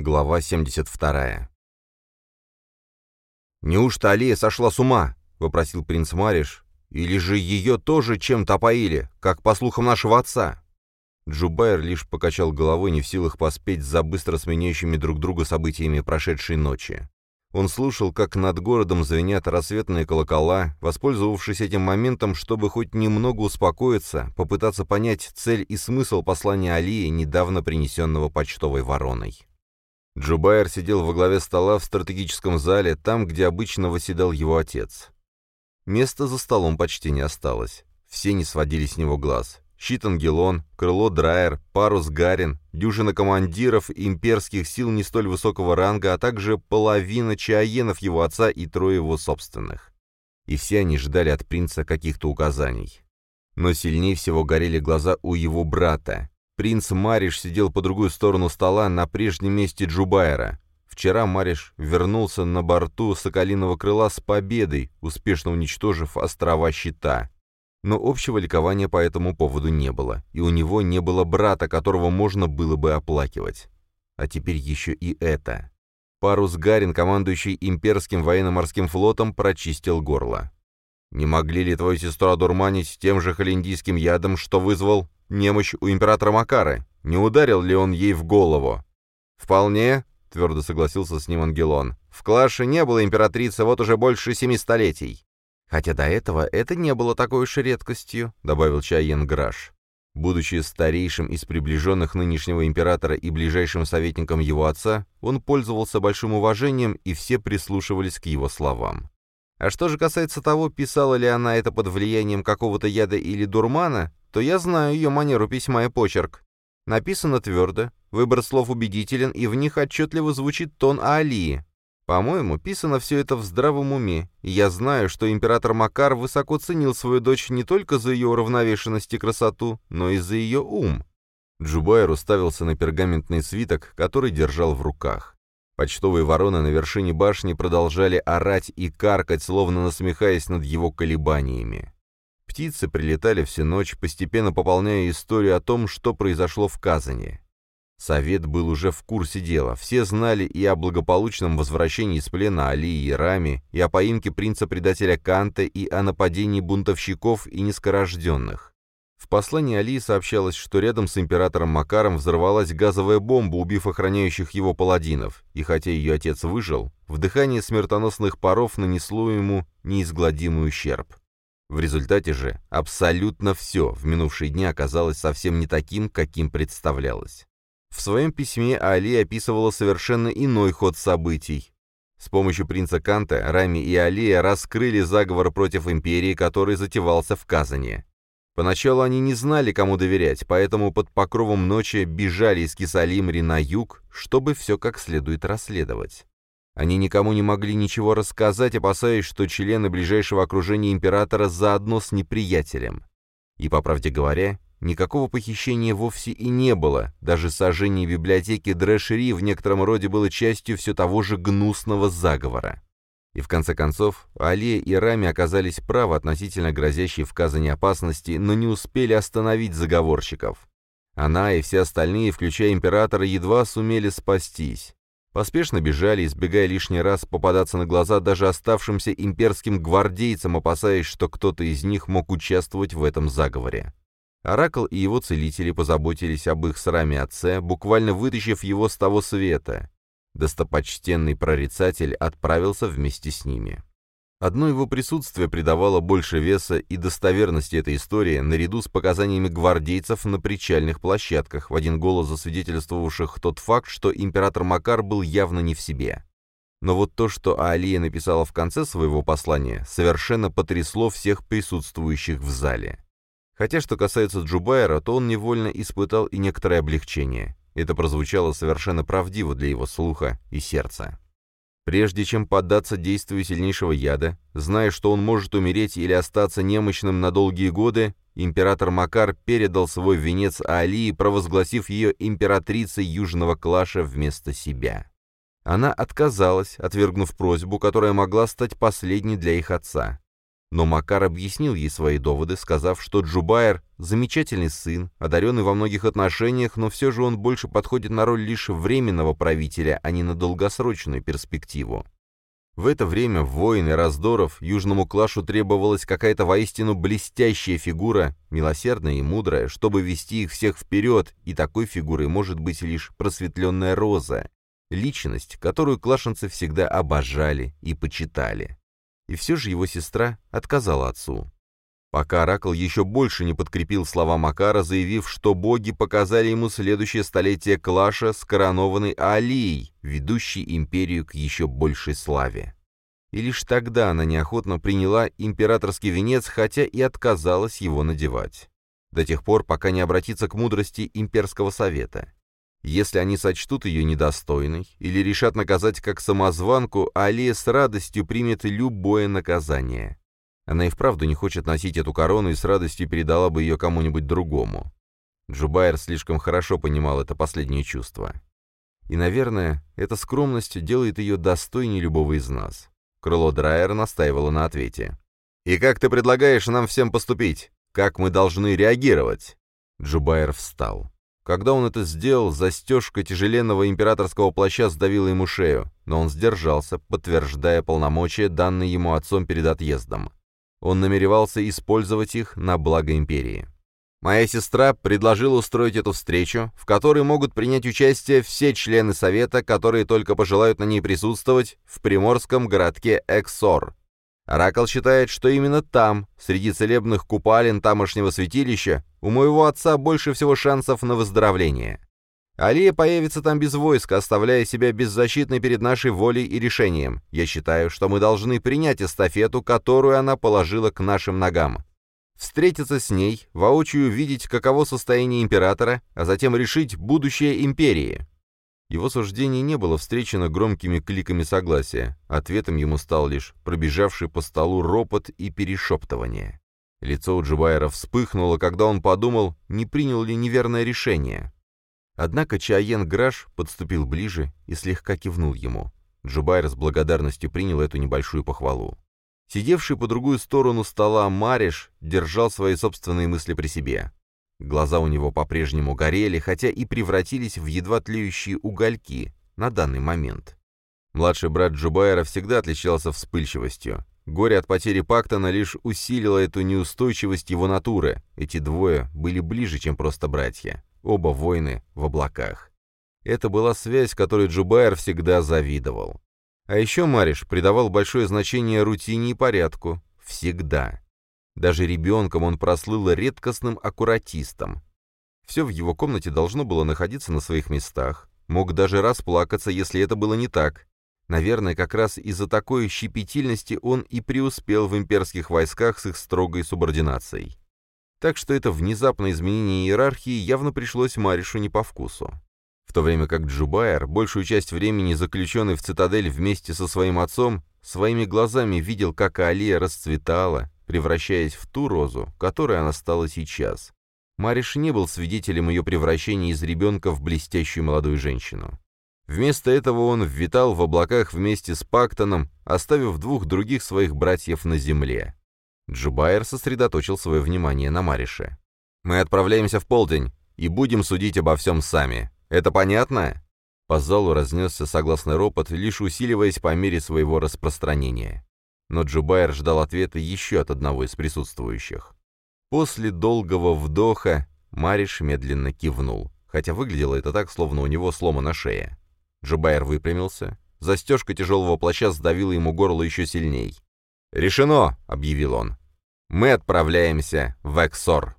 Глава 72. «Неужто Алия сошла с ума?» — вопросил принц Мариш. «Или же ее тоже чем-то опоили, как по слухам нашего отца?» Джубайр лишь покачал головой, не в силах поспеть за быстро сменяющими друг друга событиями прошедшей ночи. Он слушал, как над городом звенят рассветные колокола, воспользовавшись этим моментом, чтобы хоть немного успокоиться, попытаться понять цель и смысл послания Алии, недавно принесенного почтовой вороной. Джубайр сидел во главе стола в стратегическом зале, там, где обычно восседал его отец. Места за столом почти не осталось. Все не сводили с него глаз. Щит Ангелон, крыло Драйер, парус Гарин, дюжина командиров имперских сил не столь высокого ранга, а также половина чаенов его отца и трое его собственных. И все они ждали от принца каких-то указаний. Но сильнее всего горели глаза у его брата. Принц Мариш сидел по другую сторону стола на прежнем месте Джубайра. Вчера Мариш вернулся на борту Соколиного крыла с победой, успешно уничтожив острова Щита. Но общего ликования по этому поводу не было, и у него не было брата, которого можно было бы оплакивать. А теперь еще и это. Парус Гарин, командующий имперским военно-морским флотом, прочистил горло. «Не могли ли твою сестру одурманить тем же холиндийским ядом, что вызвал немощь у императора Макары? Не ударил ли он ей в голову?» «Вполне», — твердо согласился с ним Ангелон. «В Клаше не было императрицы вот уже больше семи столетий». «Хотя до этого это не было такой уж редкостью», — добавил Чайен Граш. Будучи старейшим из приближенных нынешнего императора и ближайшим советником его отца, он пользовался большим уважением, и все прислушивались к его словам. А что же касается того, писала ли она это под влиянием какого-то яда или дурмана, то я знаю ее манеру письма и почерк. Написано твердо, выбор слов убедителен, и в них отчетливо звучит тон Алии. По-моему, писано все это в здравом уме, и я знаю, что император Макар высоко ценил свою дочь не только за ее уравновешенность и красоту, но и за ее ум. Джубайр уставился на пергаментный свиток, который держал в руках. Почтовые вороны на вершине башни продолжали орать и каркать, словно насмехаясь над его колебаниями. Птицы прилетали всю ночь, постепенно пополняя историю о том, что произошло в Казани. Совет был уже в курсе дела. Все знали и о благополучном возвращении из плена Али и Рами, и о поимке принца-предателя Канта, и о нападении бунтовщиков и низкорожденных. В послании Али сообщалось, что рядом с императором Макаром взорвалась газовая бомба, убив охраняющих его паладинов, и хотя ее отец выжил, вдыхание смертоносных паров нанесло ему неизгладимый ущерб. В результате же абсолютно все в минувшие дни оказалось совсем не таким, каким представлялось. В своем письме Али описывала совершенно иной ход событий. С помощью принца Канта Рами и Алия раскрыли заговор против империи, который затевался в Казани. Поначалу они не знали, кому доверять, поэтому под покровом ночи бежали из Кисалимри на юг, чтобы все как следует расследовать. Они никому не могли ничего рассказать, опасаясь, что члены ближайшего окружения императора заодно с неприятелем. И, по правде говоря, никакого похищения вовсе и не было, даже сожжение библиотеки Дрэшери в некотором роде было частью все того же гнусного заговора. И в конце концов, Алия и Рами оказались правы относительно грозящей в Казани опасности, но не успели остановить заговорщиков. Она и все остальные, включая императора, едва сумели спастись. Поспешно бежали, избегая лишний раз попадаться на глаза даже оставшимся имперским гвардейцам, опасаясь, что кто-то из них мог участвовать в этом заговоре. Оракл и его целители позаботились об их сраме отце, буквально вытащив его с того света. Достопочтенный прорицатель отправился вместе с ними. Одно его присутствие придавало больше веса и достоверности этой истории, наряду с показаниями гвардейцев на причальных площадках, в один голос засвидетельствовавших тот факт, что император Макар был явно не в себе. Но вот то, что Алия написала в конце своего послания, совершенно потрясло всех присутствующих в зале. Хотя, что касается Джубайра, то он невольно испытал и некоторое облегчение. Это прозвучало совершенно правдиво для его слуха и сердца. Прежде чем поддаться действию сильнейшего яда, зная, что он может умереть или остаться немощным на долгие годы, император Макар передал свой венец Алии, провозгласив ее императрицей Южного Клаша вместо себя. Она отказалась, отвергнув просьбу, которая могла стать последней для их отца. Но Макар объяснил ей свои доводы, сказав, что Джубайр – замечательный сын, одаренный во многих отношениях, но все же он больше подходит на роль лишь временного правителя, а не на долгосрочную перспективу. В это время войн и раздоров южному клашу требовалась какая-то воистину блестящая фигура, милосердная и мудрая, чтобы вести их всех вперед, и такой фигурой может быть лишь просветленная роза, личность, которую клашенцы всегда обожали и почитали и все же его сестра отказала отцу. Пока Оракл еще больше не подкрепил слова Макара, заявив, что боги показали ему следующее столетие Клаша с коронованной Алией, ведущей империю к еще большей славе. И лишь тогда она неохотно приняла императорский венец, хотя и отказалась его надевать. До тех пор, пока не обратится к мудрости имперского совета. Если они сочтут ее недостойной или решат наказать как самозванку, Алия с радостью примет любое наказание. Она и вправду не хочет носить эту корону и с радостью передала бы ее кому-нибудь другому. Джубайр слишком хорошо понимал это последнее чувство. И, наверное, эта скромность делает ее достойней любого из нас. Крыло Драйер настаивало на ответе. «И как ты предлагаешь нам всем поступить? Как мы должны реагировать?» Джубайр встал. Когда он это сделал, застежка тяжеленного императорского плаща сдавила ему шею, но он сдержался, подтверждая полномочия, данные ему отцом перед отъездом. Он намеревался использовать их на благо империи. Моя сестра предложила устроить эту встречу, в которой могут принять участие все члены Совета, которые только пожелают на ней присутствовать, в приморском городке Эксор, Оракл считает, что именно там, среди целебных купалин тамошнего святилища, у моего отца больше всего шансов на выздоровление. Алия появится там без войска, оставляя себя беззащитной перед нашей волей и решением. Я считаю, что мы должны принять эстафету, которую она положила к нашим ногам. Встретиться с ней, воочию видеть, каково состояние императора, а затем решить будущее империи. Его суждение не было встречено громкими кликами согласия. Ответом ему стал лишь пробежавший по столу ропот и перешептывание. Лицо у Джубайра вспыхнуло, когда он подумал, не принял ли неверное решение. Однако Чаен Граш подступил ближе и слегка кивнул ему. Джубайр с благодарностью принял эту небольшую похвалу. Сидевший по другую сторону стола Мариш держал свои собственные мысли при себе. Глаза у него по-прежнему горели, хотя и превратились в едва тлеющие угольки на данный момент. Младший брат Джубайра всегда отличался вспыльчивостью. Горе от потери Пактона лишь усилило эту неустойчивость его натуры. Эти двое были ближе, чем просто братья. Оба воины в облаках. Это была связь, которой Джубайр всегда завидовал. А еще Мариш придавал большое значение рутине и порядку. Всегда. Даже ребенком он прослыл редкостным аккуратистом. Все в его комнате должно было находиться на своих местах. Мог даже расплакаться, если это было не так. Наверное, как раз из-за такой щепетильности он и преуспел в имперских войсках с их строгой субординацией. Так что это внезапное изменение иерархии явно пришлось Маришу не по вкусу. В то время как Джубайер, большую часть времени заключенный в цитадель вместе со своим отцом, своими глазами видел, как Алия расцветала, превращаясь в ту розу, которой она стала сейчас. Мариш не был свидетелем ее превращения из ребенка в блестящую молодую женщину. Вместо этого он ввитал в облаках вместе с Пактоном, оставив двух других своих братьев на земле. Джубайер сосредоточил свое внимание на Марише. «Мы отправляемся в полдень и будем судить обо всем сами. Это понятно?» По залу разнесся согласный ропот, лишь усиливаясь по мере своего распространения но Джубайр ждал ответа еще от одного из присутствующих. После долгого вдоха Мариш медленно кивнул, хотя выглядело это так, словно у него сломана шея. Джубайр выпрямился, застежка тяжелого плаща сдавила ему горло еще сильней. «Решено!» — объявил он. «Мы отправляемся в Эксор!»